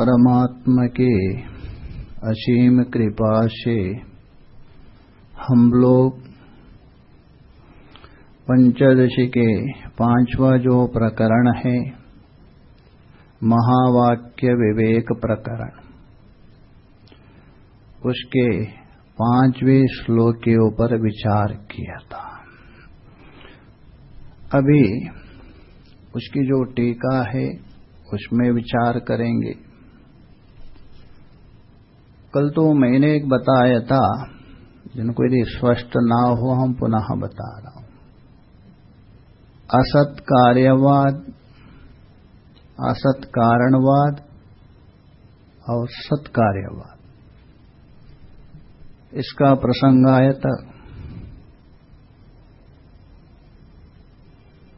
परमात्मा के असीम कृपा से हम लोग पंचदशी के पांचवा जो प्रकरण है, महावाक्य विवेक प्रकरण, उसके पाँचवें श्लोक के ऊपर विचार किया था। अभी उसकी जो टीका है, उसमें विचार करेंगे। कल तो मैंने एक बताया था, जिनको यदि स्पष्ट ना हो, हम पुनः बता रहा हूँ। असत कार्यवाद असत कारणवाद और सत्कार्यवाद। इसका प्रसंग आया था।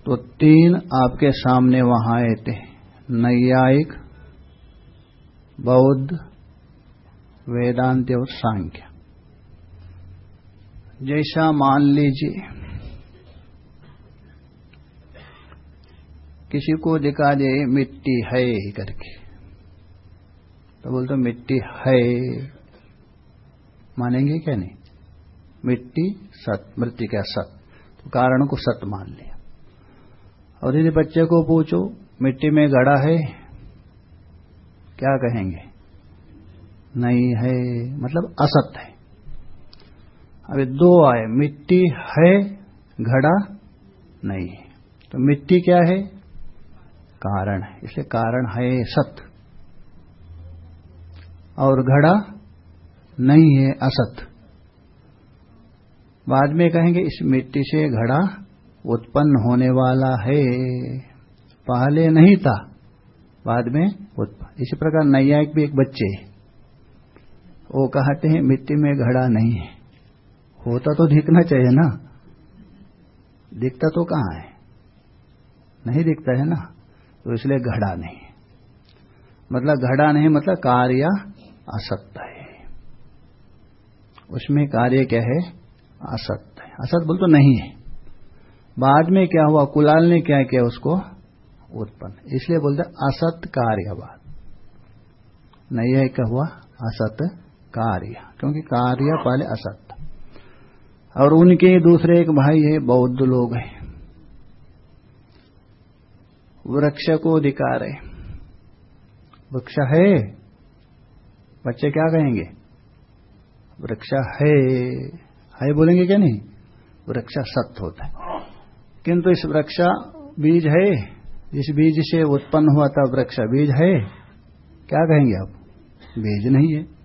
तो तीन आपके सामने वहाँ आए थे, नैयायिक, बौद्ध वेदांत और सांख्य। जैसा मान लीजिए, किसी को दिखा दे मिट्टी है करके तो बोलते मिट्टी है। मानेंगे क्या नहीं? मिट्टी सत, मृत्यु का सत? तो कारण को सत मान लिया। और यदि बच्चे को पूछो, मिट्टी में गड़ा है? क्या कहेंगे? नहीं है मतलब असत है। अभी दो आए, मिट्टी है, घड़ा नहीं है। तो मिट्टी क्या है? कारण है। इसलिए कारण है सत और घड़ा नहीं है असत। बाद में कहेंगे, इस मिट्टी से घड़ा उत्पन्न होने वाला है। पहले नहीं था, बाद में उत्पन्न। इसी प्रकार नैयायिक भी एक बच्चे है। वो कहते हैं, मिट्टी में घड़ा नहीं है। होता तो दिखना चाहिए ना। दिखता तो कहाँ है? नहीं दिखता है ना। तो इसलिए घड़ा नहीं मतलब घड़ा नहीं मतलब कार्य असत्य है। उसमें कार्य क्या है? असत्य है। असत बोल तो नहीं है। बाद में क्या हुआ? कुलाल ने क्या किया उसको? उत्पन्न। इसलिए बोलते असत कार्यवाद नहीं है क्या हुआ? असत कार्य, क्योंकि कार्य पहले असत्य। और उनके दूसरे एक भाई है, बौद्ध लोग हैं। वृक्ष को अधिकार है। वृक्ष है? बच्चे क्या कहेंगे? वृक्ष है। है बोलेंगे क्या नहीं? वृक्ष सत्य होता है। किंतु इस वृक्ष बीज है? जिस बीज से उत्पन्न हुआ था वृक्ष, बीज है? क्या कहेंगे आप? बीज नहीं है।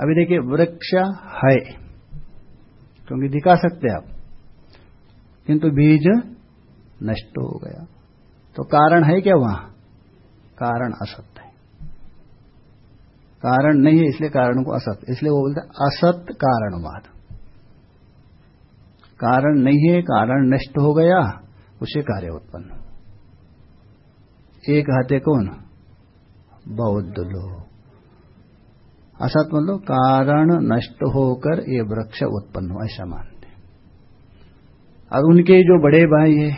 अभी देखिए, वृक्ष है। क्योंकि दिखा सकते आप। किंतु बीज नष्ट हो गया। तो कारण है क्या वहाँ? कारण असत्य है। कारण नहीं है, इसलिए कारण को असत्य इसलिए वो बोलते असत कारणवाद। कारण नहीं है, कारण नष्ट हो गया, उसे कार्य उत्पन्न। एक हाथे कौन? बौद्ध लोग। असत मतलब कारण नष्ट होकर ये वृक्ष उत्पन्न हुआ, ऐसा मानते और उनके जो बड़े भाई है,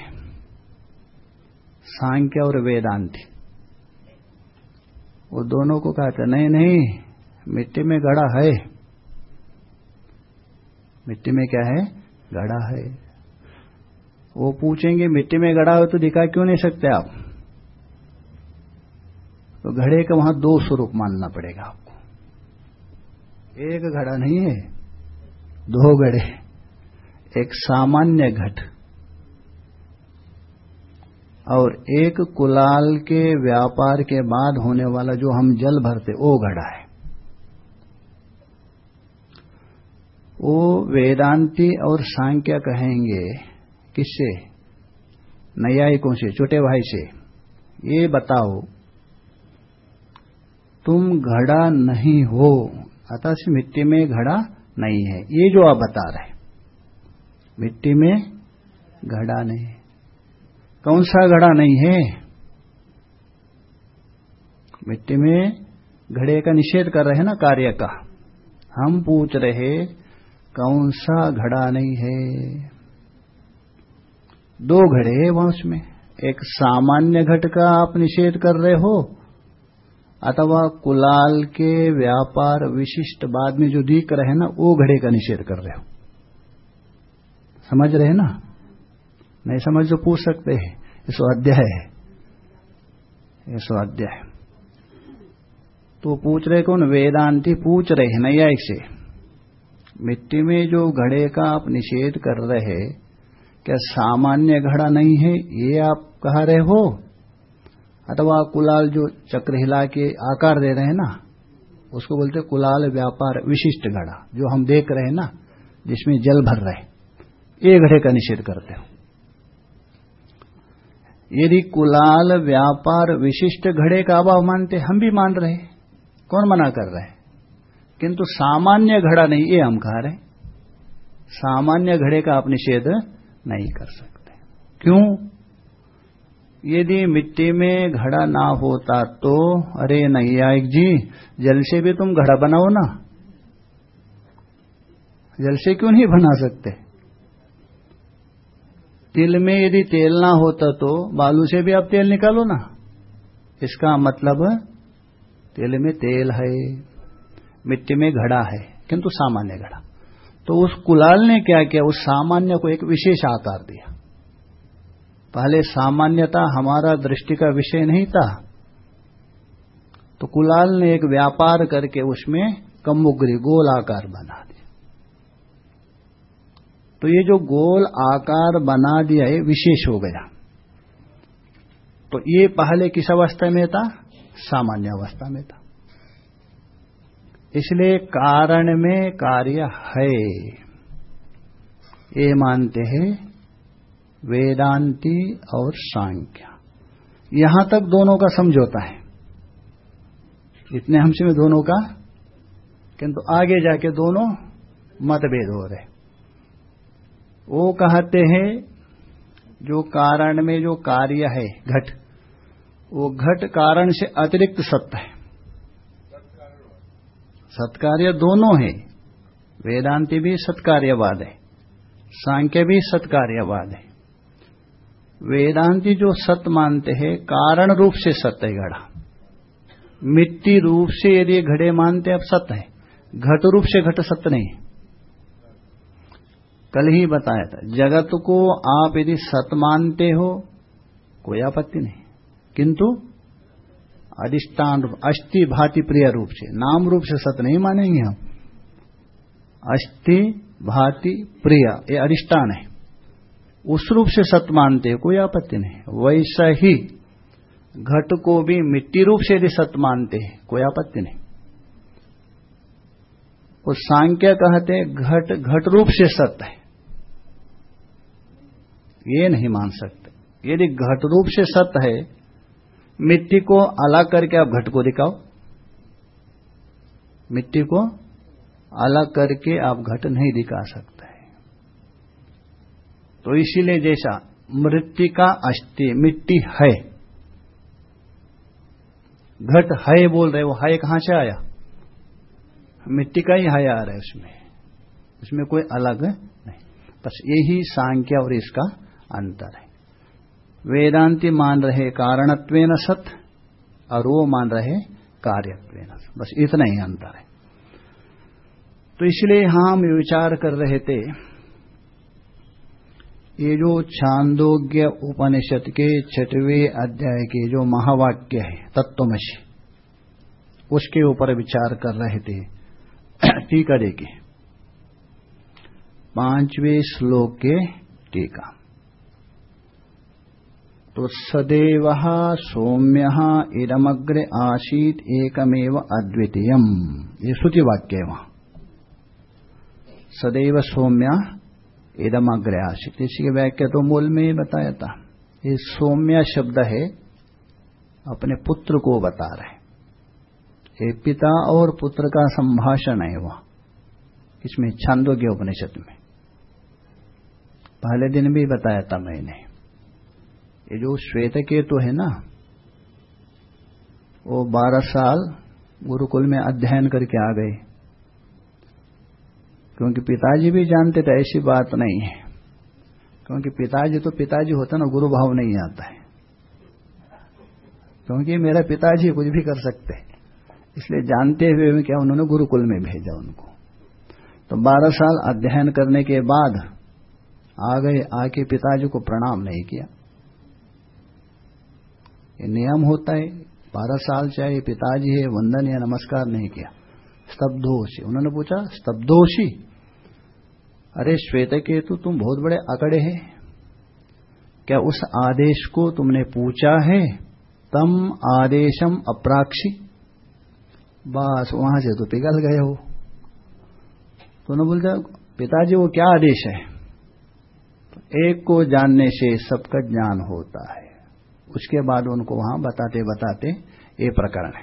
सांख्य और वेदांति, वो दोनों को कहते नहीं नहीं, मिट्टी में गड़ा है। मिट्टी में क्या है? गड़ा है। वो पूछेंगे, मिट्टी में गड़ा हो तो दिखा क्यों नहीं सकते आप? तो घड़े का वहाँ दो स्वरूप मानना पड़ेगा आपको। एक घड़ा नहीं है, दो घड़े। एक सामान्य घट। और एक कुलाल के व्यापार के बाद होने वाला जो हम जल भरते, वो घड़ा है। वो वेदांती और सांख्य कहेंगे, किससे? नयायिकों से, छोटे भाई से। ये बताओ, तुम घड़ा नहीं हो। अतः से मिट्टी में घड़ा नहीं है। ये जो आप बता रहे मिट्टी में घड़ा नहीं कौन सा घड़ा नहीं है? मिट्टी में घड़े का निषेध कर रहे हैं ना कार्य का। हम पूछ रहे, कौन सा घड़ा नहीं है? दो घड़े वंश में। एक सामान्य घट का आप निषेध कर रहे हो अथवा कुलाल के व्यापार विशिष्ट बाद में जो दिख रहे ना, वो घड़े का निषेध कर रहे हो। समझ रहे ना? नहीं समझ तो पूछ सकते हैं। ये स्वाध्याय है। ये स्वाध्याय। तो पूछ रहे कौन? वेदांति पूछ रहे हैं नैया से। मिट्टी में जो घड़े का आप निषेध कर रहे क्या सामान्य घड़ा नहीं है? ये आप कह रहे हो? अथवा कुलाल जो चक्र हिला के आकार दे रहे हैं ना, उसको बोलते कुलाल व्यापार विशिष्ट घड़ा जो हम देख रहे हैं ना, जिसमें जल भर रहे ये घड़े का निषेध करते हो। यदि कुलाल व्यापार विशिष्ट घड़े का अभाव मानते, हम भी मान रहे कौन मना कर रहे किंतु सामान्य घड़ा नहीं, ये हम कह रहे सामान्य घड़े का आप निषेध नहीं कर सकते। क्यों? यदि मिट्टी में घड़ा ना होता तो अरे नहीं नैयायिक जी, जल से भी तुम घड़ा बनाओ ना। जल से क्यों नहीं बना सकते? तिल में यदि तेल ना होता तो बालू से भी आप तेल निकालो ना। इसका मतलब तेल में तेल है, मिट्टी में घड़ा है, किंतु सामान्य घड़ा। तो उस कुलाल ने क्या किया? उस सामान्य को एक विशेष आकार दिया। पहले सामान्यता हमारा दृष्टि का विषय नहीं था। तो कुलाल ने एक व्यापार करके उसमें कमुग्री गोल आकार बना दिया। तो ये जो गोल आकार बना दिया, ये विशेष हो गया। तो ये पहले किस अवस्था में था? सामान्य अवस्था में था। इसलिए कारण में कार्य है। ये मानते हैं वेदांती और सांख्य। यहाँ तक दोनों का समझौता है। इतने हमसे में दोनों का, किंतु आगे जाके दोनों मतभेद हो रहे। वो कहते हैं, जो कारण में जो कार्य है, घट, वो घट कारण से अतिरिक्त सत्य है। सत्कार्य दोनों है। वेदांति भी सत्कार्यवाद है। सांख्य भी सत्कार्यवाद है। वेदांति जो सत्य मानते हैं, कारण रूप से सत्य है घड़ा। मिट्टी रूप से यदि घड़े मानते अब सत्य है। घट रूप से घट सत्य नहीं। कल ही बताया था, जगत को आप यदि सत्य मानते हो, कोई आपत्ति नहीं। किंतु अधिष्ठान रूप, अस्थि भाति प्रिय रूप से, नाम रूप से सत्य नहीं मानेंगे हम। अस्थि भाति प्रिय, ये अधिष्ठान है। उस रूप से सत्य मानते हैं, कोई आपत्ति नहीं। वैसा ही घट को भी मिट्टी रूप से यदि सत्य मानते हैं, कोई आपत्ति नहीं। वो सांख्य कहते घट घट रूप से सत्य है। ये नहीं मान सकते। यदि घट रूप से सत्य है, मिट्टी को अलग करके आप घट को दिखाओ। मिट्टी को अलग करके आप घट नहीं दिखा सकते। तो इसीलिए जैसा मृतिका अस्थि मिट्टी है। घट है बोल रहे, वो है कहाँ से आया? मिट्टी का ही है आ रहा है उसमें। उसमें कोई अलग नहीं। बस यही सांख्य और इसका अंतर है। वेदांति मान रहे कारणत्व सत, और वो मान रहे कार्यत्व बस इतना ही अंतर है। तो इसलिए हम विचार कर रहे थे ये जो छांदोग्य उपनिषद के छठवें अध्याय के जो महावाक्य है, तत्वमसी, उसके ऊपर विचार कर रहे थे। टीका देखिए। पाँचवें श्लोक के टीका। तो सदैव सौम्य इदमग्र आसीत, एकमेव अद्वितीयम। ये श्रुति वाक्य है वहाँ। सदैव सौम्य इदमग्र आशित इसी के व्याख्या तो मूल में ही बताया था। ये सौम्या शब्द है, अपने पुत्र को बता रहे ये पिता और पुत्र का संभाषण है वह, इसमें छंदोग्य उपनिषद में। पहले दिन भी बताया था मैंने। ये जो श्वेत केतु है ना, वो बारह साल गुरुकुल में अध्ययन करके आ गए। क्योंकि पिताजी भी जानते थे, ऐसी बात नहीं है। क्योंकि पिताजी तो पिताजी होता ना, गुरु भाव नहीं आता है। क्योंकि मेरा पिताजी कुछ भी कर सकते हैं। इसलिए जानते हुए भी क्या उन्होंने गुरुकुल में भेजा उनको। तो बारह साल अध्ययन करने के बाद आ गए, आके पिताजी को प्रणाम नहीं किया। ये नियम होता है, बारह साल चाहे पिताजी है, वंदन या नमस्कार नहीं किया। स्तब्धोशी उन्होंने पूछा स्तब्धोशी अरे श्वेत केतु तुम बहुत बड़े अकड़े हैं। क्या उस आदेश को तुमने पूछा है? तम आदेशम अप्राक्षी। बस, वहाँ से तो पिघल गए हो। तो उन्होंने बोलता पिताजी, वो क्या आदेश है? तो एक को जानने से सबका ज्ञान होता है। उसके बाद उनको वहाँ बताते बताते ये प्रकरण है।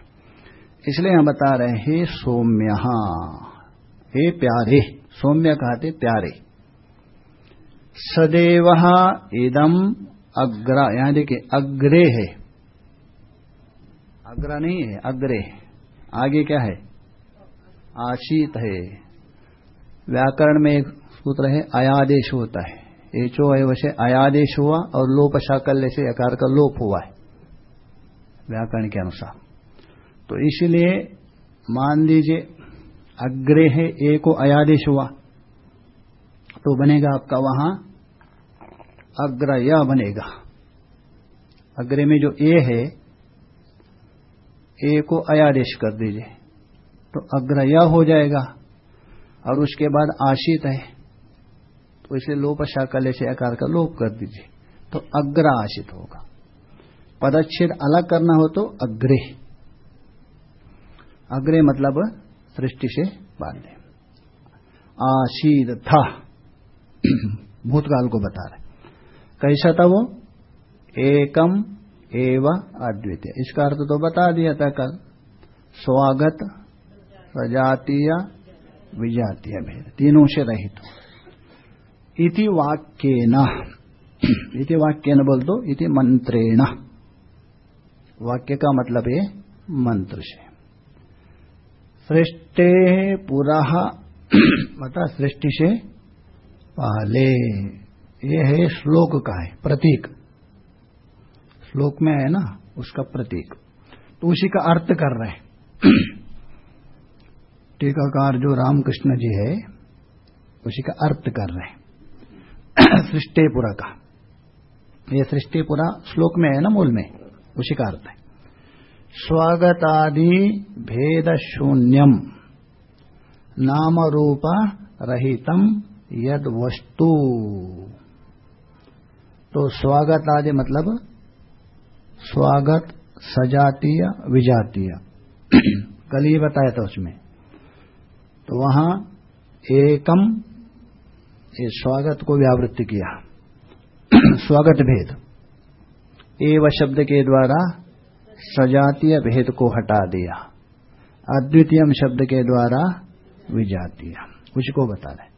इसलिए हम बता रहे हैं सौम्य हे प्यारे। सौम्य कहते प्यारे। सदैव इदम अग्र, यहाँ देखिए, अग्रे है। अग्र नहीं है, अग्रे आगे क्या है? आशीत है। व्याकरण में एक सूत्र है अयादेश होता है। एचो वैसे अयादेश हुआ और लोप शाकल्य से आकार का लोप हुआ है। व्याकरण के अनुसार। तो इसलिए मान लीजिए अग्रे है ए को अयादेश हुआ तो बनेगा आपका वहाँ अग्र या बनेगा। अग्रे में जो ए है, ए को अयादेश कर दीजिए। तो अग्र या हो जाएगा और उसके बाद आशित है। तो इसे लोप शाकल्य से आकार का लोप कर दीजिए। तो अग्र आशित होगा। पदच्छेद अलग करना हो तो अग्रे। अग्रे मतलब सृष्टि से बांधे। आशीद था भूतकाल को बता रहे। कैसा था वो? एकम एव अद्वितीय। इसका अर्थ तो बता दिया था कल। स्वागत, सजातीय, विजातीय भेद। तीनों से रहित इति वाक्य न इति वाक्य न बोल दो। इति मंत्रेण। वाक्य का मतलब है मंत्र से। सृष्टि पुरा बता सृष्टि से पहले। ये है श्लोक का है, प्रतीक। श्लोक में है ना, उसका प्रतीक। तो उसी का अर्थ कर रहे हैं। टीकाकार जो रामकृष्ण जी है, उसी का अर्थ कर रहे हैं। सृष्टिपुरा का। ये सृष्टिपुरा श्लोक में है ना, मूल में, उसी का अर्थ है। स्वागतादि भेद शून्यम नाम रूप रहितम यद वस्तु तो स्वागत आदि मतलब स्वागत, सजातीय, विजातीय। कल ही बताया था उसमें। तो वहाँ एकम, ये स्वागत को व्यावृत्ति किया। स्वागत भेद। एव शब्द के द्वारा सजातीय भेद को हटा दिया। अद्वितीय शब्द के द्वारा विजातीय। उसको बता रहे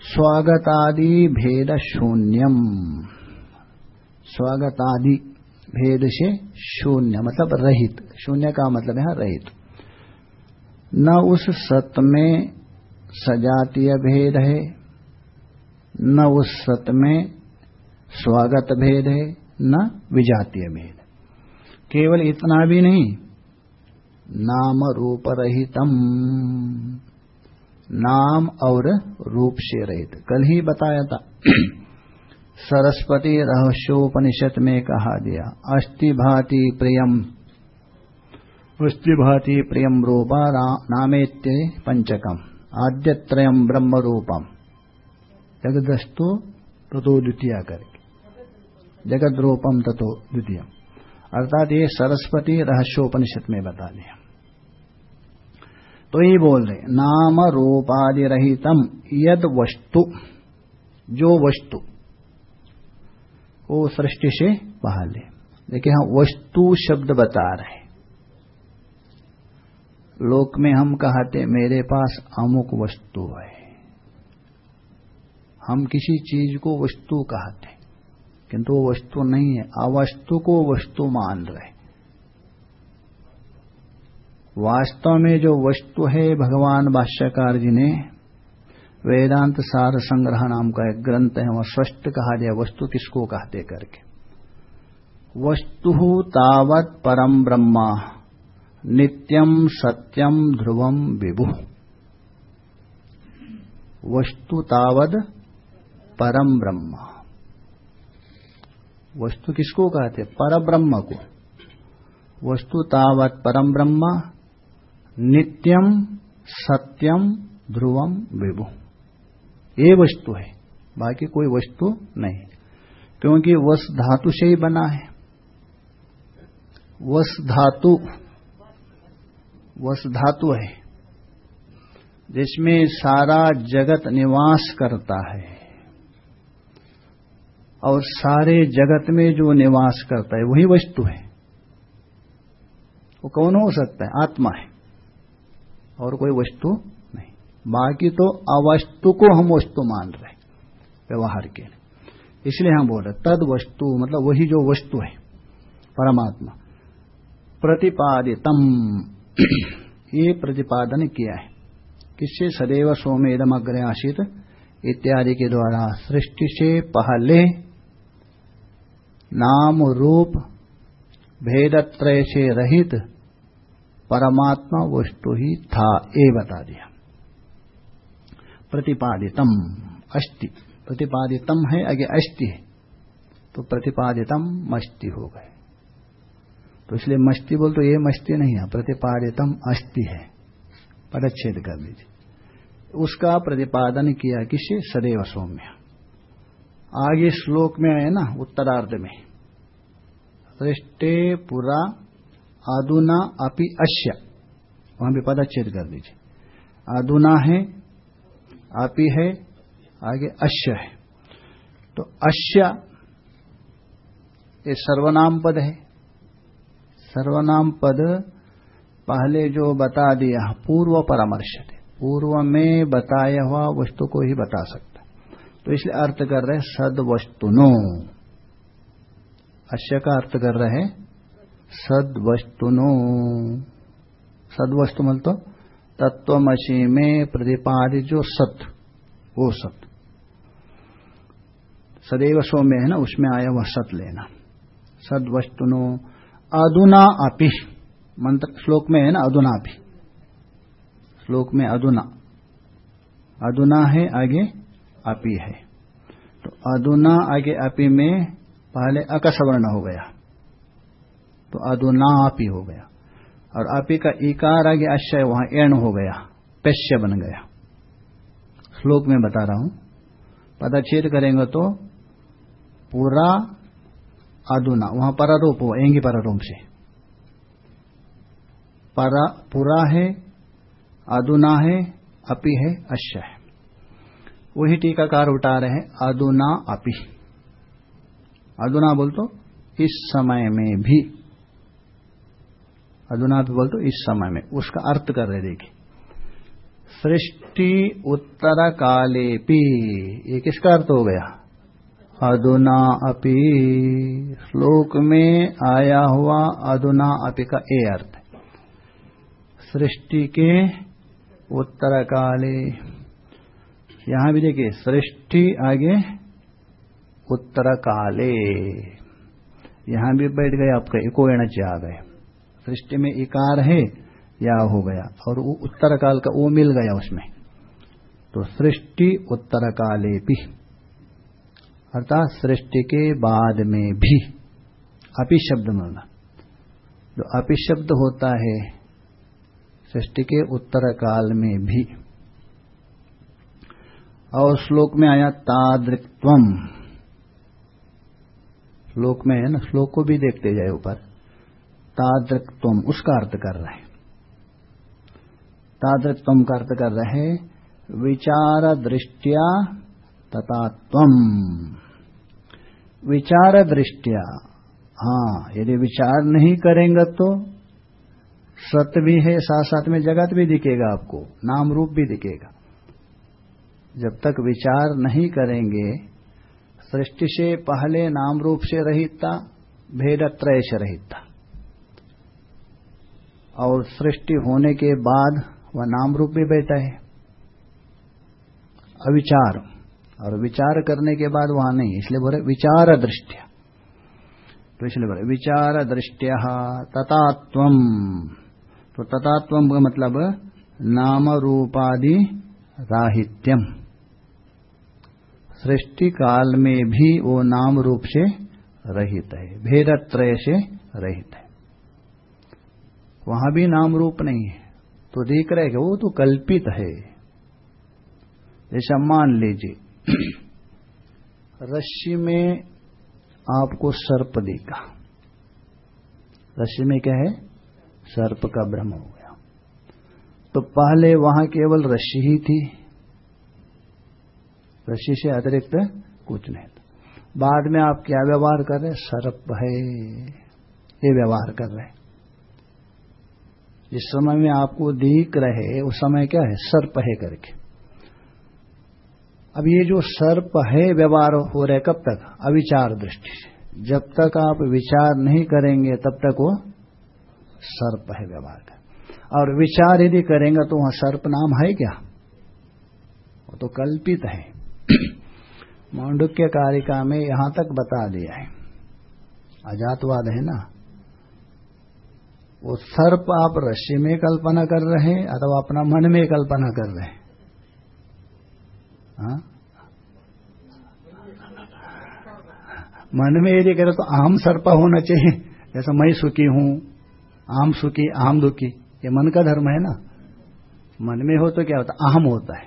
स्वागतादि भेद शून्यम। स्वागतादि भेद से शून्य मतलब रहित। शून्य का मतलब है रहित। न उस सत में सजातीय भेद है, न उस सत में स्वागत भेद है न विजातीय भेद केवल इतना भी नहीं नाम रूप रहितम नाम और रूप से रहित। कल ही बताया था। सरस्वती रहस्योपनिषद में कहा गया अस्थि भाति प्रियम। वृष्टिभाति प्रियम रूपा नामेत्य पंचकम। आद्यत्रयम ब्रह्म रूपम जगदस्तु तथो द्वितीय करके। जगद रूपम तथो द्वितीय अर्थात ये सरस्वती रहस्योपनिषद में बता दिया। तो ये बोल रहे नाम रूपादि रहितम यद वस्तु, जो वस्तु, वो सृष्टि से बाहर देखिए हम वस्तु शब्द बता रहे लोक में हम कहते मेरे पास अमुक वस्तु है। हम किसी चीज़ को वस्तु कहते किंतु वो वस्तु नहीं है। अवस्तु को वस्तु मान रहे। वास्तव में जो वस्तु है, भगवान भाष्यकार जी ने वेदांत सार संग्रह नाम का एक ग्रंथ है, वह स्पष्ट कहा गया, वस्तु किसको कहते करके? वस्तु तावत परम ब्रह्मा नित्यम सत्यम ध्रुवम विभु। वस्तु तावद परम ब्रह्म। वस्तु किसको कहते पर ब्रह्म को। वस्तु तावत परम ब्रह्म नित्यम सत्यम ध्रुवम विभु। ये वस्तु है, बाकी कोई वस्तु नहीं। क्योंकि वस धातु से ही बना है। वस धातु वस धातु है, जिसमें सारा जगत निवास करता है। और सारे जगत में जो निवास करता है, वही वस्तु है। वो कौन हो सकता है? आत्मा है। और कोई वस्तु नहीं। बाकी तो अवस्तु को हम वस्तु मान रहे व्यवहार के लिए। इसलिए हम बोल रहे तद वस्तु मतलब वही जो वस्तु है, परमात्मा। प्रतिपादितम। ये प्रतिपादन किया है। किससे? सदैव सोमेदम अग्र आशित इत्यादि के द्वारा। सृष्टि से पहले नाम रूप भेदत्रय से रहित परमात्मा वस्तु ही था ये बता दिया। प्रतिपादितम अस्ति प्रतिपादितम है, आगे अस्ति है। तो प्रतिपादितम मस्ती हो गए। तो इसलिए मस्ती बोल तो ये मस्ती नहीं है, प्रतिपादितम अस्ति है। परच्छेद कर दीजिए उसका प्रतिपादन किया किसी? सदैव सौम्य। आगे श्लोक में है ना, उत्तरार्ध में। सृष्टे पुरा अधुना अपि अश्य। वहाँ भी पदच्छेद कर दीजिए। अधुना है, अपि है, आगे अश्य है। तो अश्य, ये सर्वनाम पद है। सर्वनाम पद पहले जो बता दिया, पूर्व परामर्श थे। पूर्व में बताया हुआ वस्तु को ही बता सकता। तो इसलिए अर्थ कर रहे सद वस्तुनो अश्य का अर्थ कर रहे सद वस्तुनो सद वस्तु मल तो तत्वमसी में प्रतिपादित जो सत, वो सत। सदैव सो में है ना, उसमें आया वह सत लेना। सद वस्तुनो अधुना अपि, मंत्र, श्लोक में है ना, अधुना भी श्लोक में अधुना। अधुना है आगे अपि है। तो अधुना आगे अपि में पहले अकसवर्ण हो गया। तो अधुना अपि हो गया। और अपि का इकार आगे अश्य वहाँ एण हो गया। पेश्य बन गया। श्लोक में बता रहा हूँ। पदच्छेद करेंगे तो पूरा अधुना वहाँ परारूप हो एँगी परारूप से। परा, पूरा है अधुना है अपी है अश्य है वही टीकाकार उठा रहे हैं, अधुना अपि। अधुना बोल तो इस समय में भी। अधुना भी बोल तो इस समय में। उसका अर्थ कर रहे देखिए। सृष्टि उत्तर काले पी, ये किसका अर्थ हो गया? अधुना अपि। श्लोक में आया हुआ अधुना अपि का ए अर्थ सृष्टि के उत्तर काले यहाँ भी देखिए, सृष्टि आगे उत्तर काले यहाँ भी बैठ गए आपका इको एणच आ गए। सृष्टि में इकार है, या हो गया। और वो उत्तर काल का, वो मिल गया उसमें। तो सृष्टि उत्तर काले भी अर्थात सृष्टि के बाद में भी अपि शब्द मिलना। जो अपि शब्द होता है, सृष्टि के उत्तर काल में भी और श्लोक में आया तादृक्व श्लोक में है ना, श्लोक को भी देखते जाए ऊपर। तादृक्व उसका अर्थ कर रहे तादृक्व का अर्थ कर रहे विचार दृष्टिया तथा तम विचार दृष्टिया हाँ यदि विचार नहीं करेंगे तो सत्य भी है साथ साथ में जगत भी दिखेगा आपको, नाम रूप भी दिखेगा। जब तक विचार नहीं करेंगे सृष्टि से पहले नाम रूप से रहित भेद त्रय से रहित और सृष्टि होने के बाद वह नाम रूप भी बैठा है। अविचार। और विचार करने के बाद वहाँ नहीं, इसलिए बोले विचार दृष्टिया। तो इसलिए बोले विचार दृष्टिया तथात्व तो तथात्व का मतलब नाम रूपादि राहित्यम। सृष्टि काल में भी वो नाम रूप से रहित है, भेदत्रय से रहित है। वहाँ भी नाम रूप नहीं है। तो देख रहे कि वो तो कल्पित है। जैसा मान लीजिए, रश्मि में आपको सर्प देखा। रश्मि में क्या है? सर्प का भ्रम हो गया। तो पहले वहाँ केवल रश्मि ही थी। रश्मि से अतिरिक्त कुछ नहीं। बाद में आप क्या व्यवहार कर रहे सर्प है। ये व्यवहार कर रहे जिस समय में आपको दिख रहे, उस समय क्या है? सर्प है करके। अब ये जो सर्प है, व्यवहार हो रहे कब तक? अविचार दृष्टि से। जब तक आप विचार नहीं करेंगे, तब तक वो सर्प है व्यवहार का और विचार यदि करेंगे तो वहाँ सर्प नाम है क्या? वो तो कल्पित है। मांडुक्य कारिका में यहाँ तक बता दिया है। अजातवाद है ना? वो सर्प आप रश्मि में कल्पना कर रहे हैं अथवा अपना मन में कल्पना कर रहे हैं? हाँ? मन में यदि करे तो आम सर्प होना चाहिए। जैसा मैं सुखी हूँ, आम सुखी, आम दुखी, ये मन का धर्म है ना? मन में हो तो क्या होता आम होता है।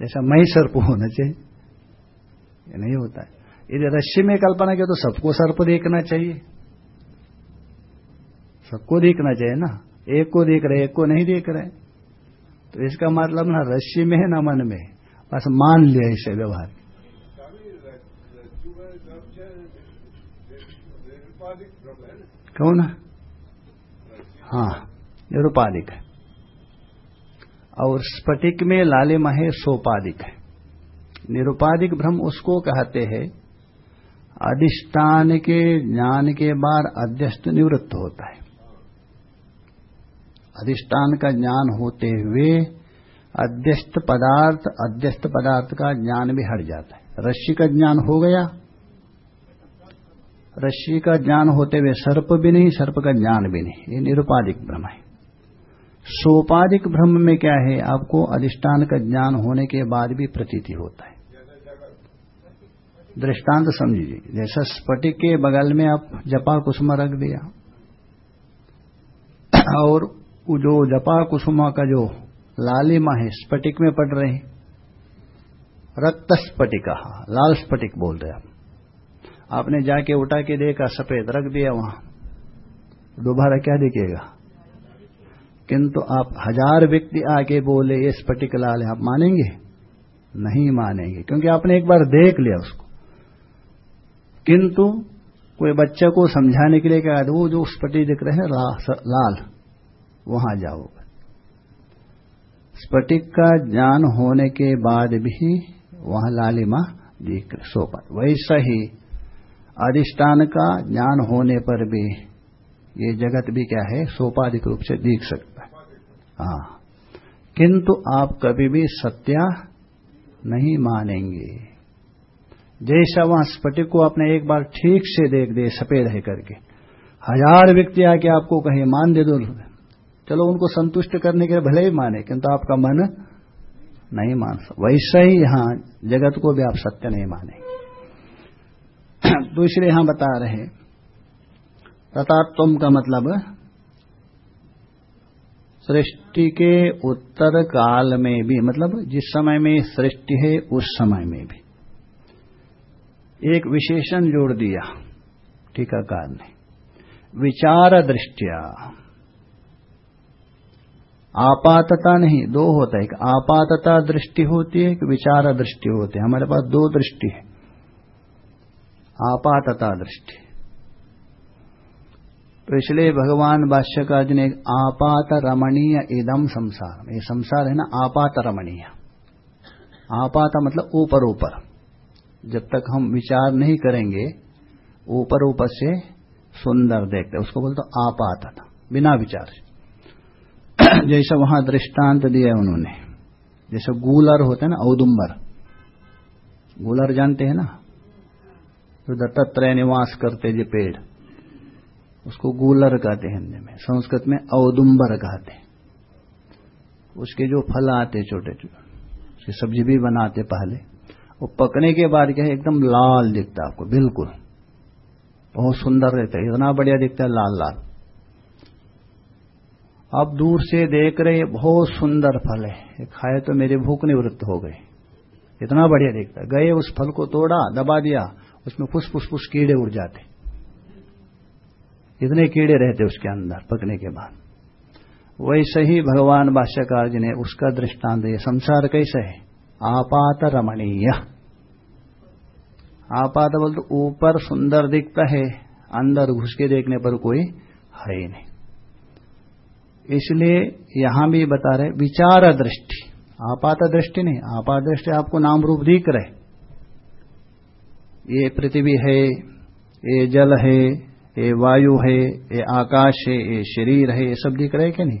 जैसा मैं सर्प होना चाहिए। ये नहीं होता है। यदि रश्मि में कल्पना किया तो सबको सर्प देखना चाहिए। सबको देखना चाहिए ना। एक को देख रहे, एक को नहीं देख रहे। तो इसका मतलब ना रश्मि में है ना मन में। बस मान लिया इसे व्यवहार। कौन? हाँ निरुपाधिक है। और स्फटिक में लालिमा है सोपाधिक है। निरुपाधिक भ्रम उसको कहते हैं। अधिष्ठान के ज्ञान के बाद अध्यस्त निवृत्त होता है। अधिष्ठान का ज्ञान होते हुए अध्यस्त पदार्थ अध्यस्त पदार्थ का ज्ञान भी हट जाता है। रश्मि का ज्ञान हो गया। रश्मि का ज्ञान होते हुए सर्प भी नहीं, सर्प का ज्ञान भी नहीं। ये निरुपाधिक भ्रम है। सोपाधिक भ्रम में क्या है? आपको अधिष्ठान का ज्ञान होने के बाद भी प्रतीति होता है। दृष्टांत समझिए जैसा स्फटिक के बगल में आप जपा कुसुमा रख दिया। और जो जपा कुसुमा का जो लालिमा है, स्फटिक में पड़ रहे रक्त स्फटिका, लाल स्फटिक बोल रहे आप। आपने जाके उठा के देखा, सफ़ेद रख दिया वहाँ। दोबारा क्या दिखेगा? किंतु आप हज़ार व्यक्ति आके बोले, ये स्फटिक लाल है। आप मानेंगे? नहीं मानेंगे, क्योंकि आपने एक बार देख लिया उसको। किंतु कोई बच्चे को समझाने के लिए क्या वो जो स्फटिक दिख रहे हैं लाल, वहाँ जाओगे स्फटिक का ज्ञान होने के बाद भी वहाँ लालिमा दिख, सो सोपा वैसा ही अधिष्ठान का ज्ञान होने पर भी ये जगत भी क्या है, सोपाधिक रूप से दिख सकता है। हाँ। किंतु आप कभी भी सत्या नहीं मानेंगे। जैसा वहाँ स्फटिक को आपने एक बार ठीक से देख दे सफ़ेद है करके। हज़ार व्यक्ति आके आपको कहे, मान दे दो चलो, उनको संतुष्ट करने के भले ही माने, किंतु आपका मन नहीं मान सकता वैसा ही यहाँ जगत को भी आप सत्य नहीं मानेंगे दूसरे यहाँ बता रहे तथात्म का मतलब सृष्टि के उत्तर काल में भी मतलब जिस समय में सृष्टि है, उस समय में भी। एक विशेषण जोड़ दिया, टीकाकार ने। विचार दृष्टिया। आपातता नहीं, दो होता है। एक आपातता दृष्टि होती है, एक विचार दृष्टि होती है। हमारे पास दो दृष्टि है। आपातता दृष्टि। तो इसलिए भगवान भाष्यकार जी ने एक आपात रमणीय इदम संसार। ये संसार है ना, आपात रमणीय। आपात मतलब ऊपर ऊपर। जब तक हम विचार नहीं करेंगे, ऊपर ऊपर से सुंदर देखते उसको बोलते आपा आता था, बिना विचार से। जैसा वहाँ दृष्टांत दिया उन्होंने, जैसे गूलर होते हैं ना औदुम्बर गूलर जानते हैं ना? जो दत्तात्रय निवास करते जो पेड़। उसको गूलर कहते हैं हिंदी में, संस्कृत में औदुम्बर कहते हैं। उसके जो फल आते छोटे छोटे उसकी सब्ज़ी भी बनाते पहले। वो पकने के बाद क्या है, एकदम लाल दिखता है आपको, बिल्कुल। बहुत सुंदर रहता है, इतना बढ़िया दिखता है, लाल लाल। आप दूर से देख रहे बहुत सुंदर फल है। खाए तो मेरी भूख निवृत्त हो गई इतना बढ़िया दिखता है। गए, उस फल को तोड़ा, दबा दिया, उसमें फुस फुस फुस कीड़े उड़ जाते। इतने कीड़े रहते उसके अंदर, पकने के बाद। वैसे ही भगवान भाष्यकार जी ने उसका दृष्टांत संसार कैसे है? आपात रमणीय आपात बोल तो ऊपर सुंदर दिखता है, अंदर घुस के देखने पर कोई है ही नहीं। इसलिए यहाँ भी बता रहे, विचार दृष्टि। आपात दृष्टि नहीं, आपात दृष्टि आपको नाम रूप दिख रहे। ये पृथ्वी है, ये जल है, ये वायु है, ये आकाश है, ये शरीर है, ये सब दिख रहे कि नहीं?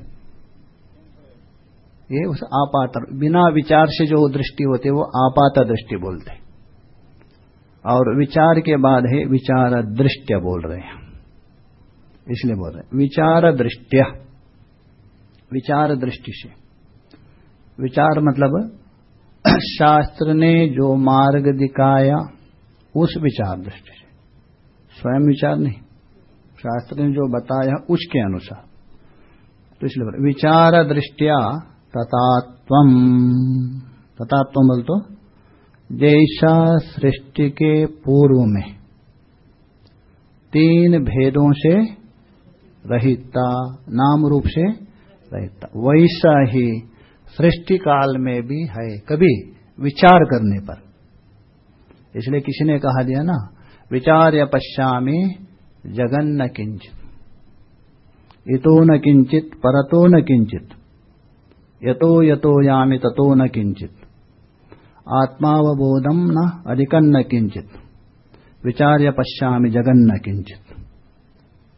ये उस आपात बिना विचार से जो दृष्टि होती है, वो आपात दृष्टि बोलते हैं। और विचार के बाद है विचार दृष्टि बोल रहे हैं। इसलिए बोल रहे हैं, विचार दृष्टिया विचार दृष्टि से। विचार मतलब शास्त्र ने जो मार्ग दिखाया, उस विचार दृष्टि से। स्वयं विचार नहीं। शास्त्र ने जो बताया, उसके अनुसार। तो इसलिए विचार दृष्टिया तथात्व तथात्व बोल तो जैसा सृष्टि के पूर्व में तीन भेदों से रहिता, नाम रूप से रहता। वैसा ही सृष्टि काल में भी है, कभी विचार करने पर। इसलिए किसी ने कहा दिया ना, विचार या पश्चामी जगन किंचित। इतो न किंचित, परतो न किंचित। यतो यतो यामि ततो न किंचित आत्मावबोधम न अधिकन्न किंचित विचार्य या पश्चामी जगन न किंचित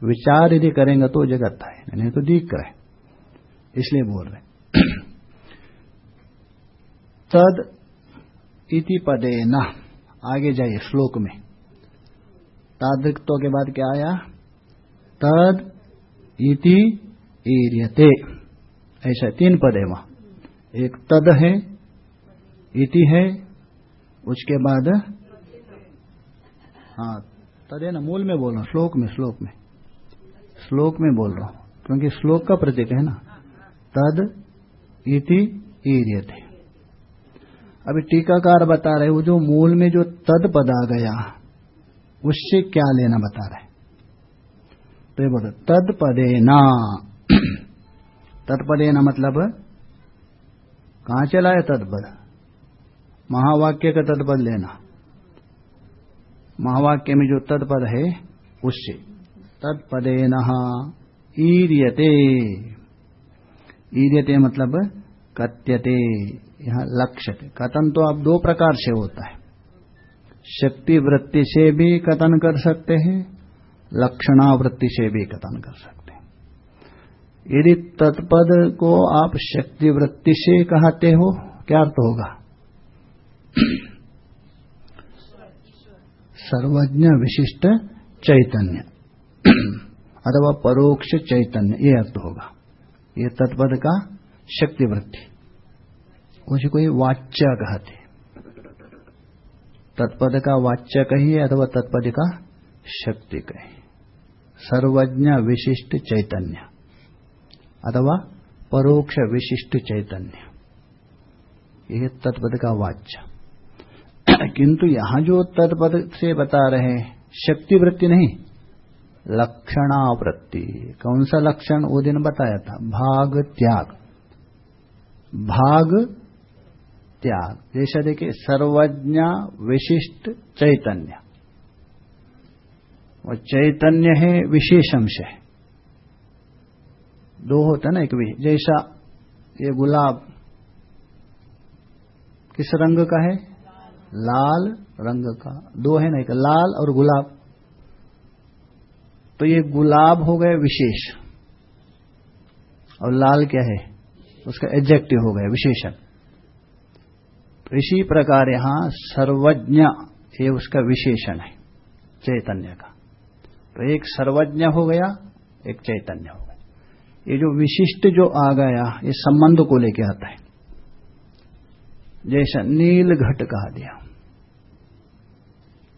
विचार यदि करेंगे तो जगत है नहीं तो दिख रहे इसलिए बोल रहे तद इति पदे न, आगे जाइए श्लोक में। तादृक्तों के बाद क्या आया? तद इति ईर्यते। ऐसा तीन पद है वहाँ। एक तद है, इति है, उसके बाद हाँ तद है ना, मूल में बोल रहा हूँ, श्लोक में श्लोक में। श्लोक में बोल रहा हूँ, क्योंकि श्लोक का प्रतीक है ना। तद, इति, ईर्यते। अभी टीकाकार बता रहे वो जो मूल में जो तद पद आ गया, उससे क्या लेना बता रहे तो ये बोलो तद पदे ना। तत्पद न मतलब? कहाँ चला है तत्पद? महावाक्य का तत्पद लेना। महावाक्य में जो तत्पद है, उससे। तत्पदे ईर्यते। ईर्यते मतलब कत्यते यहाँ लक्ष्य कथन तो अब दो प्रकार से होता है। शक्ति वृत्ति से भी कथन कर सकते हैं, लक्षणावृत्ति से भी कथन कर सकते यदि तत्पद को आप शक्ति वृत्ति से कहते हो, क्या अर्थ होगा? सर्वज्ञ विशिष्ट चैतन्य। अथवा परोक्ष चैतन्य, ये अर्थ होगा। ये तत्पद का शक्ति वृत्ति उसे कोई वाच्य कहते। तत्पद का वाच्य कहिए, अथवा तत्पद का शक्ति कहिए। सर्वज्ञ विशिष्ट चैतन्य। अथवा परोक्ष विशिष्ट चैतन्य। यह तत्पद का वाच्य। किंतु यहाँ जो तत्पद से बता रहे शक्ति वृत्ति नहीं, लक्षणावृत्ति। कौन सा लक्षण वो दिन बताया था? भाग त्याग। भाग त्याग। जैसा देखिए, सर्वज्ञ विशिष्ट चैतन्य। और चैतन्य है विशेष अंश है। दो होता ना एक भी। जैसा ये गुलाब किस रंग का है? लाल रंग का। दो है ना एक, लाल और गुलाब। तो ये गुलाब हो गए विशेष। और लाल क्या है? उसका एडजेक्टिव हो गया, विशेषण। तो इसी प्रकार यहाँ सर्वज्ञ, ये उसका विशेषण है, चैतन्य का। तो एक सर्वज्ञ हो गया, एक चैतन्य हो गया। ये जो विशिष्ट जो आ गया, ये संबंध को लेके आता है। जैसा नील घट कहा दिया।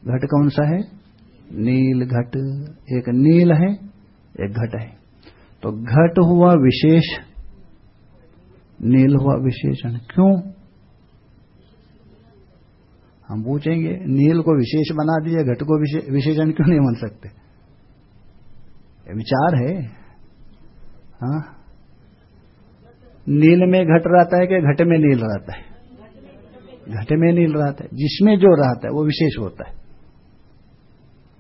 घट कौन सा है? नील घट। एक नील है, एक घट है। तो घट हुआ विशेष, नील हुआ विशेषण। क्यों? हम पूछेंगे, नील को विशेष बना दिए घट को विशेषण क्यों नहीं बन सकते? विचार है। हा? नील में घट रहता है कि घट में नील रहता है? घट में नील रहता है। जिसमें जो रहता है, वो विशेष होता है।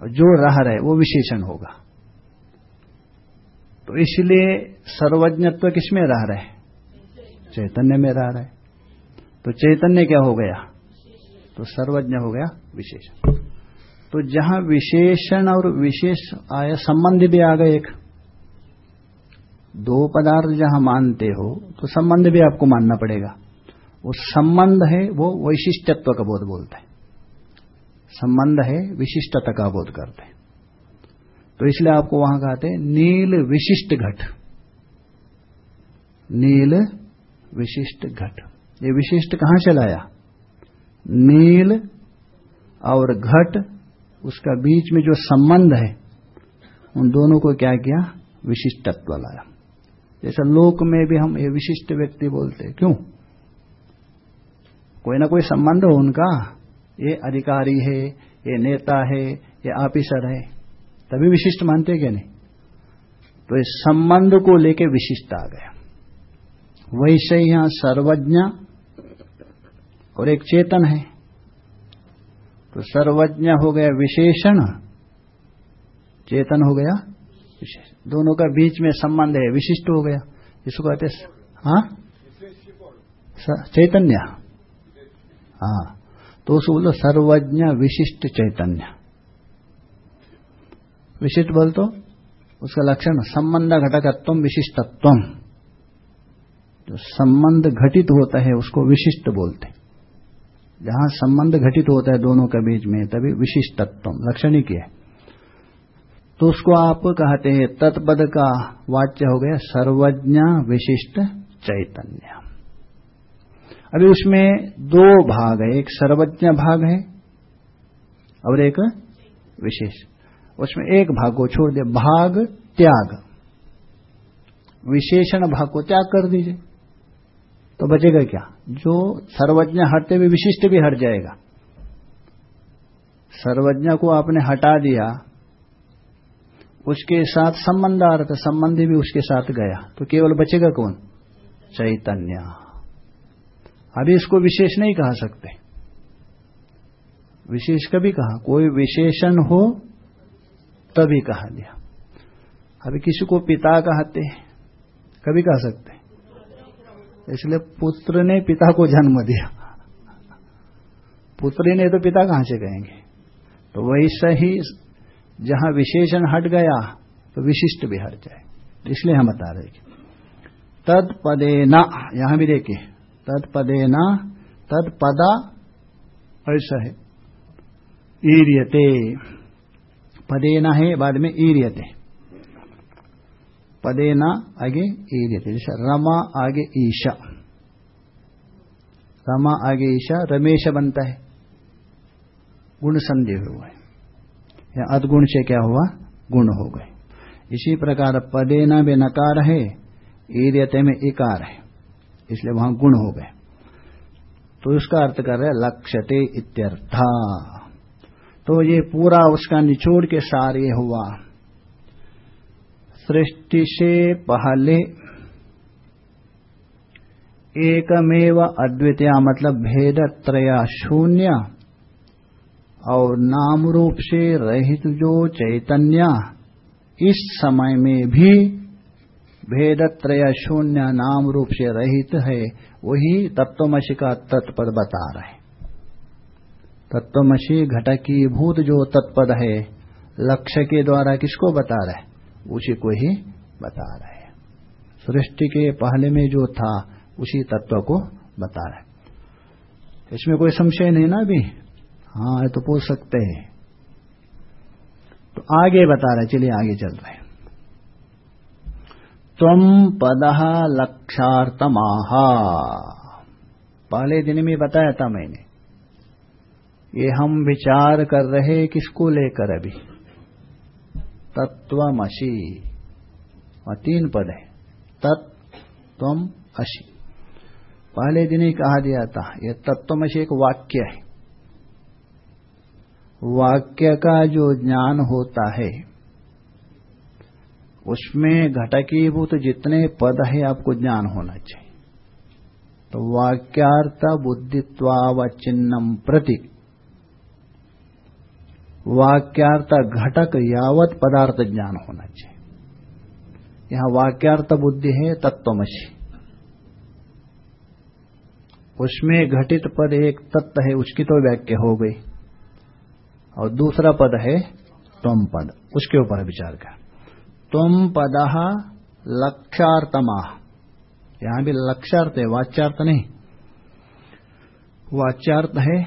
और जो रह रहे वो विशेषण होगा। तो इसलिए सर्वज्ञत्व किसमें रह रहे चैतन्य में रह रहे तो चैतन्य क्या हो गया? तो सर्वज्ञ हो गया, विशेषण। तो जहाँ विशेषण और विशेष आया संबंध भी आ गए एक। दो पदार्थ जहाँ मानते हो तो संबंध भी आपको मानना पड़ेगा। वो संबंध है, वो वैशिष्टत्व का बोध बोलता है। संबंध है, विशिष्टता का बोध करते हैं। तो इसलिए आपको वहाँ कहते हैं, नील विशिष्ट घट। नील विशिष्ट घट। ये विशिष्ट कहाँ से लाया? नील और घट, उसका बीच में जो संबंध है, उन दोनों को क्या किया? विशिष्टत्व लाया। जैसा लोक में भी हम ये विशिष्ट व्यक्ति बोलते क्यों? कोई ना कोई संबंध हो उनका। ये अधिकारी है, ये नेता है, ये ऑफिसर है। तभी विशिष्ट मानते क्या नहीं? तो इस संबंध को लेके विशिष्ट आ गया। वैसे ही यहाँ सर्वज्ञ और एक चेतन है। तो सर्वज्ञ हो गया विशेषण, चेतन हो गया विशेष। दोनों का बीच में संबंध है, विशिष्ट हो गया। इसको कहते हाँ चैतन्य। हाँ। तो उसको बोलो सर्वज्ञ विशिष्ट चैतन्य। विशिष्ट बोल तो उसका लक्षण, संबंध घटकत्व विशिष्टत्व जो संबंध घटित होता है, उसको विशिष्ट बोलते जहाँ संबंध घटित होता है दोनों के बीच में, तभी विशिष्टत्व लक्षण ही? तो उसको आप कहते हैं तत्पद का वाच्य हो गया सर्वज्ञ विशिष्ट चैतन्य। अभी उसमें दो भाग है, एक सर्वज्ञ भाग है और एक विशेष। उसमें एक भाग को छोड़ दे भाग त्याग। विशेषण भाग को त्याग कर दीजिए तो बचेगा क्या? जो सर्वज्ञ हटते हुए विशिष्ट भी हट जाएगा। सर्वज्ञ को आपने हटा दिया उसके साथ संबंध आ रहा था, संबंधी भी उसके साथ गया। तो केवल बचेगा कौन? चैतन्य। अभी इसको विशेष नहीं कहा सकते। विशेष कभी कहा? कोई विशेषण हो, तभी कहा दिया अभी किसी को पिता कहते हैं, कभी कह सकते। इसलिए पुत्र ने पिता को जन्म दिया। पुत्री ने तो पिता कहाँ से कहेंगे? तो वैसा ही जहाँ विशेषण हट गया तो विशिष्ट भी हट जाए। इसलिए हम बता रहे तत्पदे न, यहाँ भी देखिए तत्पदेना तत्पदा, ऐसा है। ईरियते। पदेना है, बाद में ईरियते। पदेना आगे ईरियते, जैसे रमा, आगे ईशा। रमा, आगे ईशा, रमेश बनता है। गुण संधि हुआ है। या अदगुण से क्या हुआ? गुण हो गए। इसी प्रकार पदेना में नकार है, ईरियते में इकार है। इसलिए वहाँ गुण हो गए। तो उसका अर्थ कर रहे लक्ष्यते इत्यर्था। तो ये पूरा उसका निचोड़ के सार ये हुआ। सृष्टि से पहले एकमेव अद्वितीय मतलब भेद त्रया शून्य और नाम रूप से रहित जो चैतन्य इस समय में भी भेदत्रय शून्य नाम रूप से रहित है, वही तत्वमसी का तत्पद बता रहे तत्वमसी घटकी भूत जो तत्पद है, लक्ष्य के द्वारा किसको बता रहे उसी को ही बता रहे सृष्टि के पहले में जो था, उसी तत्व को बता रहे इसमें कोई संशय नहीं ना अभी? हाँ तो पूछ सकते हैं। तो आगे बता रहे चलिए आगे चल रहे तम पद लक्षार्थम। लक्षार्थमाहा पहले दिन में बताया था मैंने। ये हम विचार कर रहे किसको लेकर अभी? तत्वमसी और तीन पद है। तत्व अशी पहले दिन ही कहा दिया था यह तत्वमसी एक वाक्य है। वाक्य का जो ज्ञान होता है, उसमें घटकीभूत जितने पद है, आपको ज्ञान होना चाहिए। तो वाक्यार्थ बुद्धित्वावचिन्नम प्रति, वाक्यार्थ घटक यावत पदार्थ ज्ञान होना चाहिए। यहाँ वाक्यार्थ बुद्धि है तत्वमसी उसमें घटित पद एक तत्व है, उसकी तो व्याख्या हो गई। और दूसरा पद है त्वम पद। उसके ऊपर विचार कर। त्वम पद लक्षार्थमा यहाँ भी लक्ष्यार्थ है, वाच्यार्थ नहीं। वाच्यार्थ है,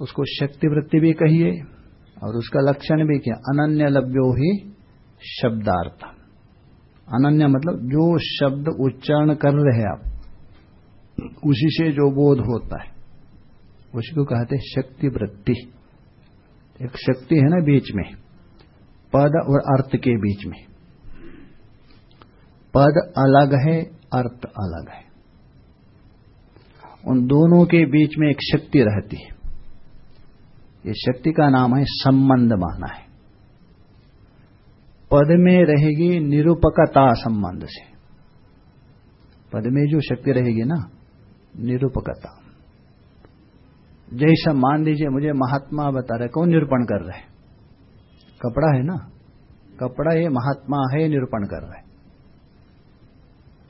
उसको शक्ति वृत्ति भी कहिए और उसका लक्षण भी क्या? अनन्य लभ्यो ही शब्दार्थ। अनन्य मतलब जो शब्द उच्चारण कर रहे हैं आप, उसी से जो बोध होता है उसी को कहते शक्ति वृत्ति एक शक्ति है ना बीच में, पद और अर्थ के बीच में। पद अलग है, अर्थ अलग है। उन दोनों के बीच में एक शक्ति रहती है। ये शक्ति का नाम है संबंध माना है। पद में रहेगी निरूपकता संबंध से। पद में जो शक्ति रहेगी ना, निरूपकता। जैसा मान लीजिए मुझे महात्मा बता रहे, कौन निरूपण कर रहे? कपड़ा है ना? कपड़ा ये महात्मा है, निरूपण कर रहे।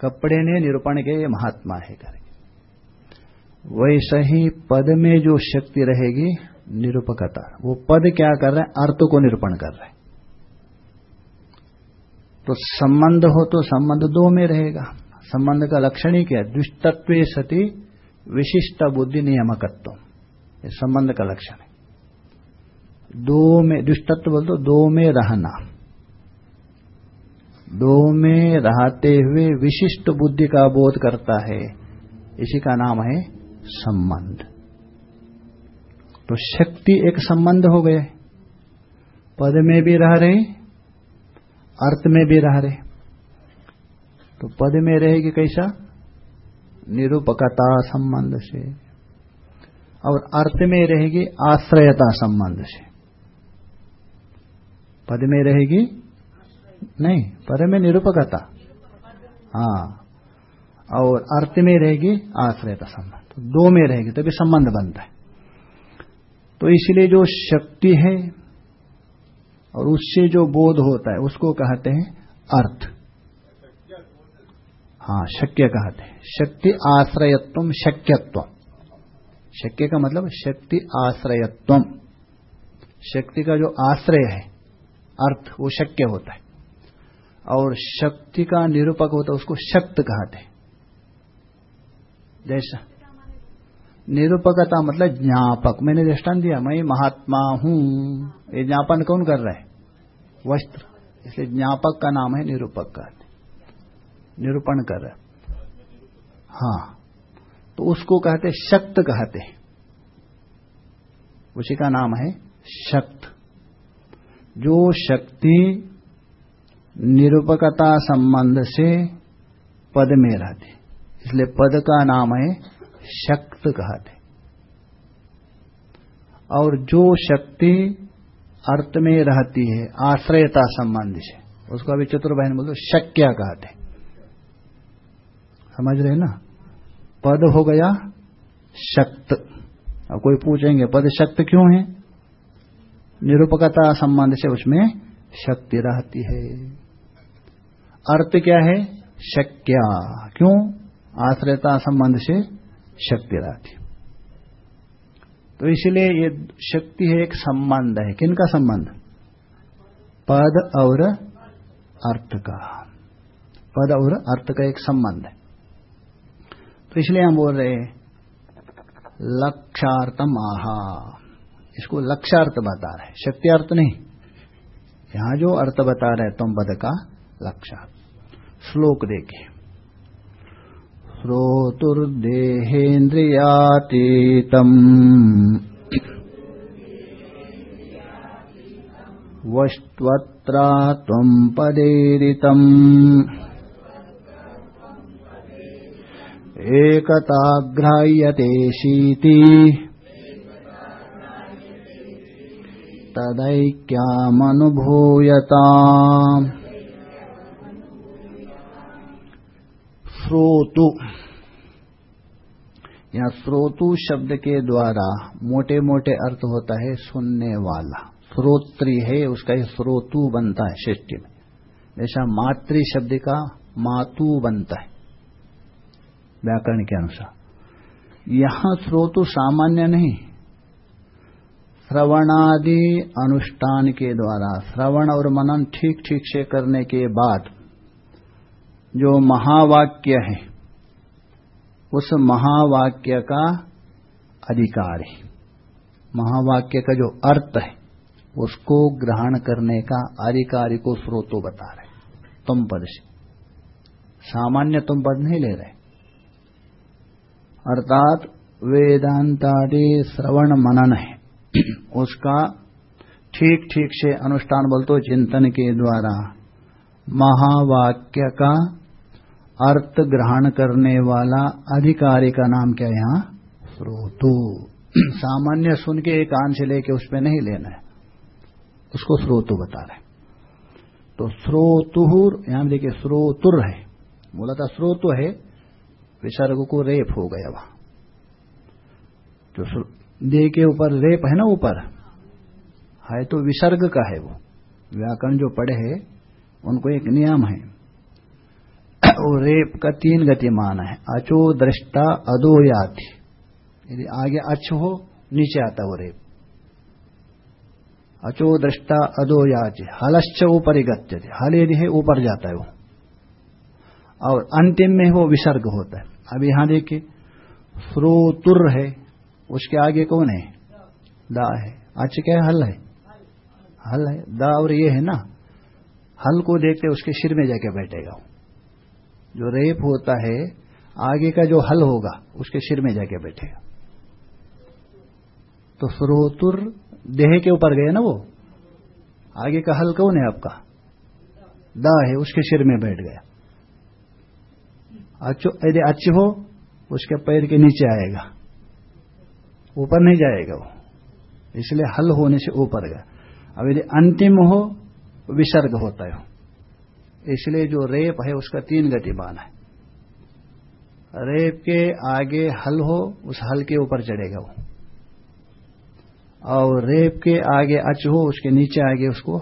कपड़े ने निरूपण के ये महात्मा है करके। वैसे ही पद में जो शक्ति रहेगी, निरूपकता। वो पद क्या कर रहे हैं? अर्थ को निरूपण कर रहे। तो संबंध हो तो संबंध दो में रहेगा। संबंध का लक्षण ही क्या है? दुष्टत्व सती विशिष्ट बुद्धि नियमकत्व ये संबंध का लक्षण है। दो में, दुष्टत्व बोल तो दो में रहना। दो में रहते हुए विशिष्ट बुद्धि का बोध करता है, इसी का नाम है संबंध। तो शक्ति एक संबंध हो गए पद में भी रह रहे, अर्थ में भी रह रहे। तो पद में रहेगी कैसा? निरूपकता संबंध से। और अर्थ में रहेगी आश्रयता संबंध से। पद में रहेगी? नहीं, पद में निरूपकता। हाँ। और अर्थ में रहेगी आश्रयता संबंध। तो दो में रहेगी, तभी संबंध बनता है। तो इसलिए जो शक्ति है और उससे जो बोध होता है, उसको कहते हैं अर्थ। हाँ शक्य कहते हैं। शक्ति आश्रयत्व शक्यत्व शक्य का मतलब शक्ति आश्रयत्व शक्ति का जो आश्रय है, अर्थ, वो शक्य होता है। और शक्ति का निरूपक होता है, उसको शक्त कहते हैं। जैसा निरूपकता मतलब ज्ञापक। मैंने दृष्टान दिया, मैं महात्मा हूँ। ये ज्ञापन कौन कर रहा है? वस्त्र। इसलिए ज्ञापक का नाम है निरूपक का निरूपण कर रहा है। हाँ। तो उसको कहते शक्त कहते उसी का नाम है शक्त। जो शक्ति निरूपकता संबंध से पद में रहती इसलिए पद का नाम है शक्त कहते और जो शक्ति अर्थ में रहती है, आश्रयता संबंध से, उसको अभी चतुर्बहन बोलते शक्या कहते समझ रहे ना? पद हो गया शक्त। अब कोई पूछेंगे, पद शक्त क्यों है? निरूपकता संबंध से उसमें शक्ति रहती है। अर्थ क्या है? शक्या। क्यों? आश्रयता संबंध से शक्ति रहती तो इसलिए ये शक्ति है एक संबंध है। किनका संबंध? पद और अर्थ का। पद और अर्थ का एक संबंध है। तो इसलिए हम बोल रहे लक्षार्थम आहा। इसको लक्ष्यार्थ बता रहे शक्ति अर्थ नहीं। यहाँ जो अर्थ बता रहे तुम पद का लक्ष्य श्लोक देखिए। श्रोतुर्देहेन्द्रियातीतम्। वष्ट्वत्रा त्वम् पदेरितम्। एकताग्राह्यते शीति। तदैक्यामनुभूयता श्रोतु। या श्रोतु शब्द के द्वारा मोटे मोटे अर्थ होता है सुनने वाला। श्रोत्री है, उसका ही श्रोतु बनता है सृष्टि में। जैसा मातृ शब्द का मातु बनता है। व्याकरण के अनुसार। यहाँ श्रोतु सामान्य नहीं। श्रवणादि अनुष्ठान के द्वारा, श्रवण और मनन ठीक ठीक से करने के बाद जो महावाक्य है, उस महावाक्य का अधिकार है। महावाक्य का जो अर्थ है, उसको ग्रहण करने का अधिकारी को स्रोतो बता रहे तुम पद से। सामान्य तुम पद नहीं ले रहे। अर्थात वेदांतादि श्रवण मनन है। उसका ठीक ठीक से अनुष्ठान बोल तो चिंतन के द्वारा महावाक्य का अर्थ ग्रहण करने वाला अधिकारी का नाम क्या यहाँ? श्रोतु। सामान्य सुन के एक कान से लेके उसमें नहीं लेना है। उसको श्रोतु बता रहे तो श्रोतुर यहाँ देखिए श्रोतुर है। बोला था श्रोतु है विसर्ग को रेप हो गया वहाँ। तो दे के ऊपर रेप है ना ऊपर? है तो विसर्ग का है वो। व्याकरण जो पढ़े है, उनको एक नियम है। वो रेप का तीन गतिमान है। अचो दृष्टा अदो याति यदि आगे अच हो, नीचे आता वो रेप। अचो दृष्टा अदो याच हलश्च ऊपर ही गत्य हल यदि है, ऊपर जाता है वो। और अंतिम में वो विसर्ग होता है। अब यहाँ देखिए, श्रोतुर है, उसके आगे कौन है? दा है। आज क्या है? हल है। हल है। दा और ये है ना? हल को देखते उसके सिर में जाके बैठेगा। जो रेप होता है, आगे का जो हल होगा, उसके सिर में जाके बैठेगा। तो स्रोतुर देह के ऊपर गए ना वो? आगे का हल कौन है आपका? दा है। उसके सिर में बैठ गया। यदि अच्छे हो, उसके पैर के नीचे आएगा। ऊपर नहीं जाएगा वो। इसलिए हल होने से ऊपर गया। अब यदि अंतिम हो, विसर्ग होता है। इसलिए जो रेप है, उसका तीन गतिमान है। रेप के आगे हल हो, उस हल के ऊपर चढ़ेगा वो। और रेप के आगे अच हो, उसके नीचे आगे उसको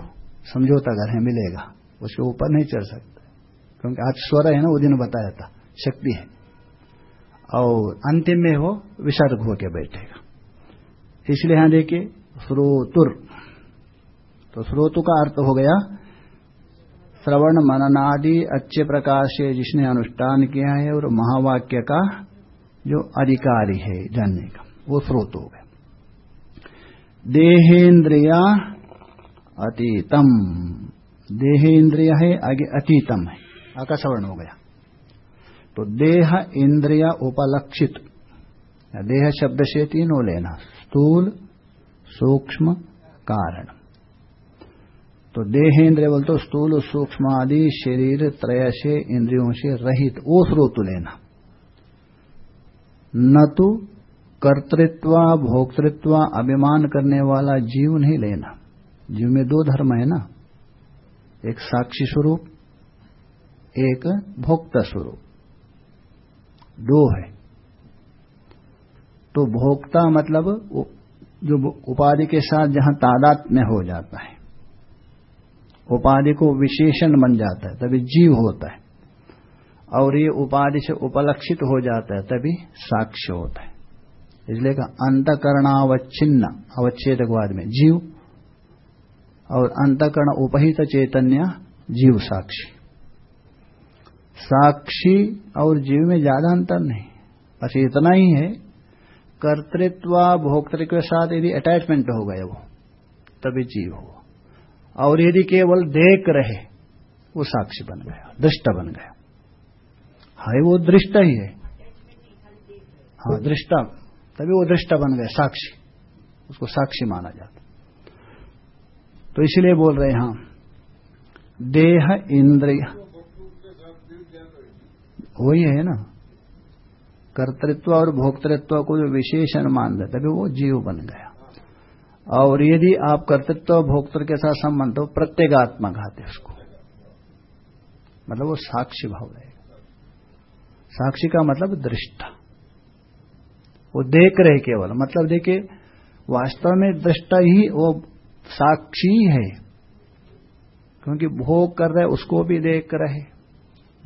समझौता घर है, मिलेगा। उसके ऊपर नहीं चढ़ सकता। क्योंकि आज स्वर है ना, वो दिन बताया था। शक्ति है। और अंतिम में वो विसर्ग होकर बैठेगा। इसलिए यहाँ देखिए, श्रोतुर। तो श्रोतु का अर्थ हो गया, श्रवण मननादि अच्छे प्रकार से जिसने अनुष्ठान किया है और महावाक्य का जो अधिकारी है जानने का, वो स्रोत हो। गया देहेन्द्रिया अतीतम। देहेन्द्रिय है, आगे अतीतम है। आकाशवर्ण हो गया। तो देह इंद्रिय उपलक्षित। देह शब्द से तीनों लेना। स्थूल, सूक्ष्म, कारण। तो देहेंद्र बोल तो स्थूल, सूक्ष्म आदि शरीर, त्रय से, इंद्रियों से रहित। वो स्रोत लेना। न तो कर्तृत्व, भोक्तृत्व, अभिमान करने वाला जीव नहीं लेना। जीव में दो धर्म है ना। एक साक्षी स्वरूप, एक भोक्ता स्वरूप। दो है। तो भोक्ता मतलब जो उपाधि के साथ जहाँ तादात में हो जाता है, उपाधि को विशेषण बन जाता है, तभी जीव होता है। और ये उपाधि से उपलक्षित हो जाता है, तभी साक्ष्य होता है। इसलिए का अंतकरणावच्छिन्न, अवच्छेदकवाद में जीव, और अंतकरण उपहित चैतन्य, जीव साक्षी साक्षी और जीव में ज़्यादा अंतर नहीं। बस इतना ही है, कर्तृत्व, भोक्तृत्व के साथ यदि अटैचमेंट हो गए वो, तभी जीव हो। और यदि केवल देख रहे, वो साक्षी बन गया, दृष्ट बन गया। है वो दृष्ट ही है। हाँ दृष्टा, तभी वो दृष्टा बन गया, साक्षी। उसको साक्षी माना जाता। तो इसलिए बोल रहे हैं हम देह इंद्रिय। वही है ना। कर्तृत्व और भोक्तृत्व को जो विशेषण मान दे तभी वो जीव बन गया। और यदि आप कर्तृत्व और भोक्तृ के साथ संबंध हो, प्रत्येगात्मा घाते उसको। मतलब वो साक्षी भाव रहेगा साक्षी का मतलब दृष्टा। वो देख रहे केवल मतलब देखिए, वास्तव में दृष्टा ही वो साक्षी है। क्योंकि भोग कर रहे, उसको भी देख रहे।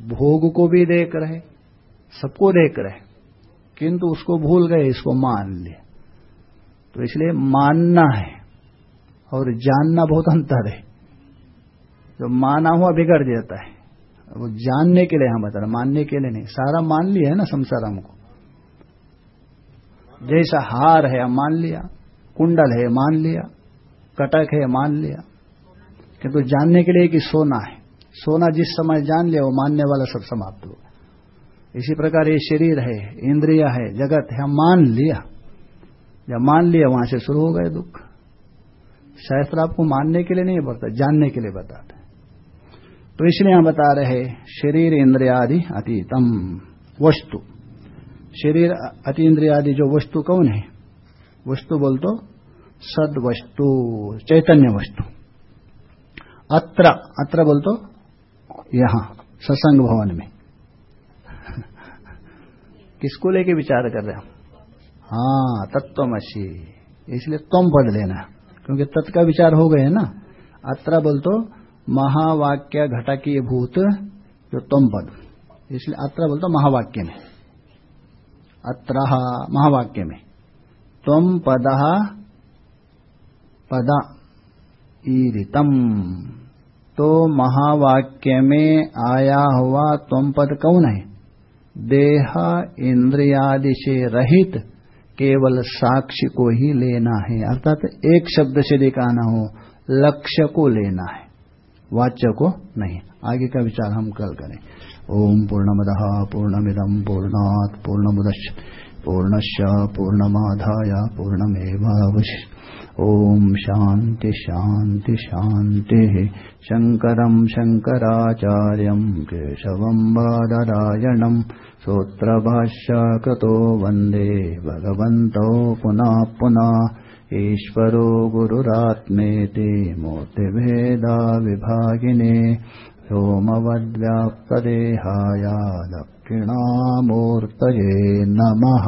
भोग को भी देख रहे, सबको देख रहे, किंतु उसको भूल गए, इसको मान लिया तो इसलिए मानना है और जानना बहुत अंतर है। जो माना हुआ बिगड़ जाता है, वो जानने के लिए हम बता रहे मानने के लिए नहीं। सारा मान लिया है ना संसार हमको जैसा हार है मान लिया। कुंडल है, मान लिया। कटक है, मान लिया। किंतु जानने के लिए कि सोना है। सोना जिस समय जान लिया वो मानने वाला सब समाप्त हो इसी प्रकार ये शरीर है, इंद्रिया है, जगत है मान लिया। जब मान लिया, वहाँ से शुरू हो गए दुख। शास्त्र आपको मानने के लिए नहीं बताता जानने के लिए बताते तो इसलिए हम बता रहे शरीर, इंद्रियादि, अतीतम, वस्तु। शरीर अति इंद्रियादि जो वस्तु कौन है? वस्तु बोल तो सद वस्तु चैतन्य वस्तु। अत्र अत्र बोल तो यहाँ, सत्संग भवन में। किसको लेके विचार कर रहे हैं? हाँ तत्वमसी। इसलिए तुम पद लेना, क्योंकि तत् का विचार हो गए ना। अत्र बोल तो महावाक्य घटकीय भूत, जो तुम पद इसलिए अत्र बोल तो महावाक्य में। अत्र, महावाक्य में। तुम पद पद, ईरितम। तो महावाक्य में आया हुआ तुम पद कौन है? देह इंद्रियादि से रहित केवल साक्ष्य को ही लेना है। अर्थात एक शब्द से दिखाना हो, लक्ष्य को लेना है। वाच्य को नहीं। आगे का विचार हम कल करें। ओम पूर्णमद पूर्णमिदम पूर्णात पूर्णमुदश पूर्णश पूर्णमाधाय पूर्णमेवावश ओम शांति शांति शांति शंकरम शंकराचार्यम केशवम बादरायणम सूत्रभाष्यकृतो वन्दे भगवन्तौ पुनः पुनः ईश्वरो गुरुरात्मेति मूर्तिभेदाविभागिने सोमवद्व्याप्तदेहाय दक्षिणामूर्तये नमः